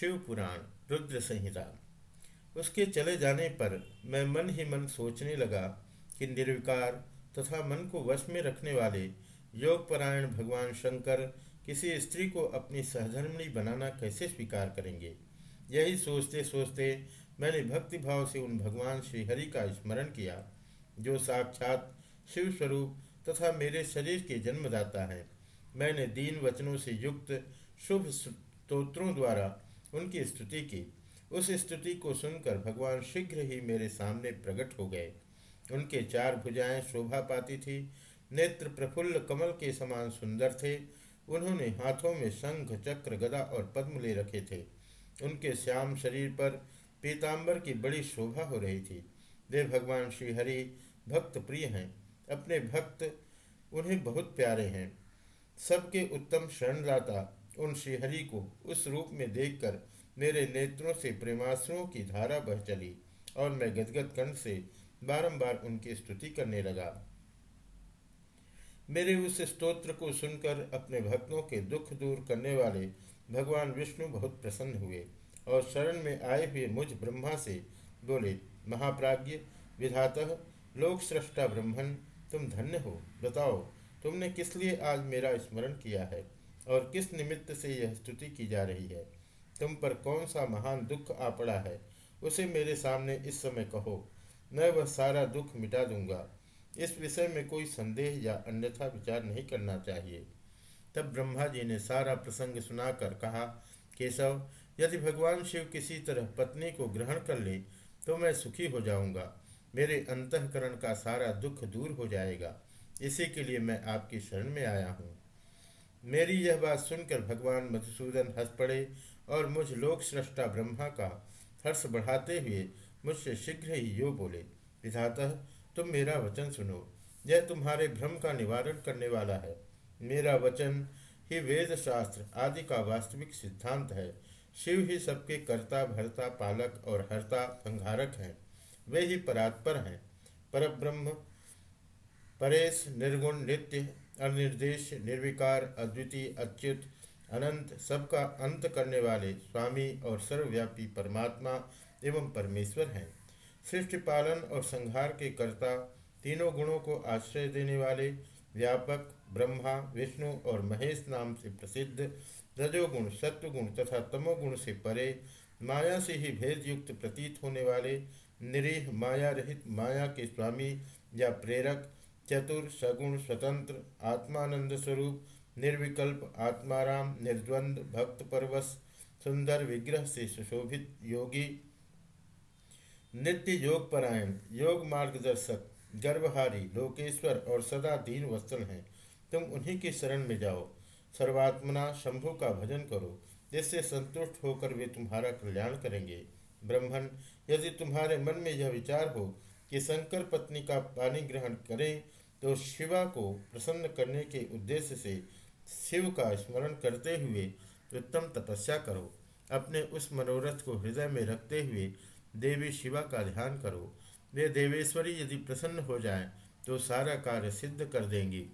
शिव पुराण रुद्र संहिता उसके चले जाने पर मैं मन ही मन सोचने लगा कि निर्विकार तथा मन को वश में रखने वाले योगपरायण भगवान शंकर किसी स्त्री को अपनी सहधर्मणी बनाना कैसे स्वीकार करेंगे? यही सोचते सोचते मैंने भक्ति भाव से उन भगवान श्रीहरि का स्मरण किया, जो साक्षात शिव स्वरूप तथा मेरे शरीर के जन्मदाता हैं। मैंने दीन वचनों से युक्त शुभ स्तोत्रों द्वारा उनकी स्तुति की। उस स्तुति को सुनकर भगवान शीघ्र ही मेरे सामने प्रकट हो गए। उनके चार भुजाएँ शोभा पाती थी। नेत्र प्रफुल्ल कमल के समान सुंदर थे। उन्होंने हाथों में शंख, चक्र, गदा और पद्म ले रखे थे। उनके श्याम शरीर पर पीताम्बर की बड़ी शोभा हो रही थी। वे भगवान श्रीहरि भक्त प्रिय हैं। अपने भक्त उन्हें बहुत प्यारे हैं। सबके उत्तम शरणदाता उन श्रीहरि को उस रूप में देखकर मेरे नेत्रों से प्रेमाश्रुओं की धारा बह चली और मैं गदगद कंठ से बारंबार उनकी स्तुति करने लगा। मेरे उस स्तोत्र को सुनकर अपने भक्तों के दुख दूर करने वाले भगवान विष्णु बहुत प्रसन्न हुए और शरण में आए हुए मुझ ब्रह्मा से बोले महाप्राज्य विधातः लोक सृष्टा ब्रह्मण तुम धन्य हो। बताओ, तुमने किस लिए आज मेरा स्मरण किया है? और किस निमित्त से यह स्तुति की जा रही है? तुम पर कौन सा महान दुख आ पड़ा है? उसे मेरे सामने इस समय कहो। मैं वह सारा दुख मिटा दूँगा। इस विषय में कोई संदेह या अन्यथा विचार नहीं करना चाहिए। तब ब्रह्मा जी ने सारा प्रसंग सुनाकर कहा, केशव, यदि भगवान शिव किसी तरह पत्नी को ग्रहण कर ले तो मैं सुखी हो जाऊँगा। मेरे अंतकरण का सारा दुख दूर हो जाएगा। इसी के लिए मैं आपकी शरण में आया हूँ। मेरी यह बात सुनकर भगवान मधुसूदन हंस पड़े और मुझ लोक सृष्टा ब्रह्मा का हर्ष बढ़ाते हुए मुझसे शीघ्र ही यो बोले विधातः तुम मेरा वचन सुनो। यह तुम्हारे भ्रम का निवारण करने वाला है। मेरा वचन ही वेद शास्त्र आदि का वास्तविक सिद्धांत है। शिव ही सबके कर्ता, भरता, पालक और हरता संहारक हैं। वे ही परात्पर हैं। परब्रह्म, परेश, निर्गुण, नित्य अनिर्देश, निर्विकार, अद्वितीय, अच्युत, अनंत, सबका अंत करने वाले स्वामी और सर्वव्यापी परमात्मा एवं परमेश्वर हैं। सृष्टि पालन और संहार के कर्ता, तीनों गुणों को आश्रय देने वाले व्यापक, ब्रह्मा, विष्णु और महेश नाम से प्रसिद्ध, रजोगुण, सत्वगुण तथा तमोगुण से परे, माया से ही भेद युक्त प्रतीत होने वाले, निरीह माया रहित माया के स्वामी या प्रेरक चतुर, सगुण, स्वतंत्र, आत्मानंद स्वरूप, निर्विकल्प, आत्माराम, निर्द्वंद, भक्त, परवश, सुंदर, विग्रह से सुशोभित योगी। नित्य योग परायण, योग मार्गदर्शक गर्भहारी लोकेश्वर और सदा दीन वस्तल हैं। तुम उन्हीं की शरण में जाओ। सर्वात्मना शंभु का भजन करो। जिससे संतुष्ट होकर वे तुम्हारा कल्याण करेंगे। ब्रह्मण यदि तुम्हारे मन में यह विचार हो कि शंकर पत्नी का पानी ग्रहण करें तो शिवा को प्रसन्न करने के उद्देश्य से शिव का स्मरण करते हुए उत्तम तपस्या करो। अपने उस मनोरथ को हृदय में रखते हुए देवी शिवा का ध्यान करो। वे देवेश्वरी यदि प्रसन्न हो जाए तो सारा कार्य सिद्ध कर देंगी।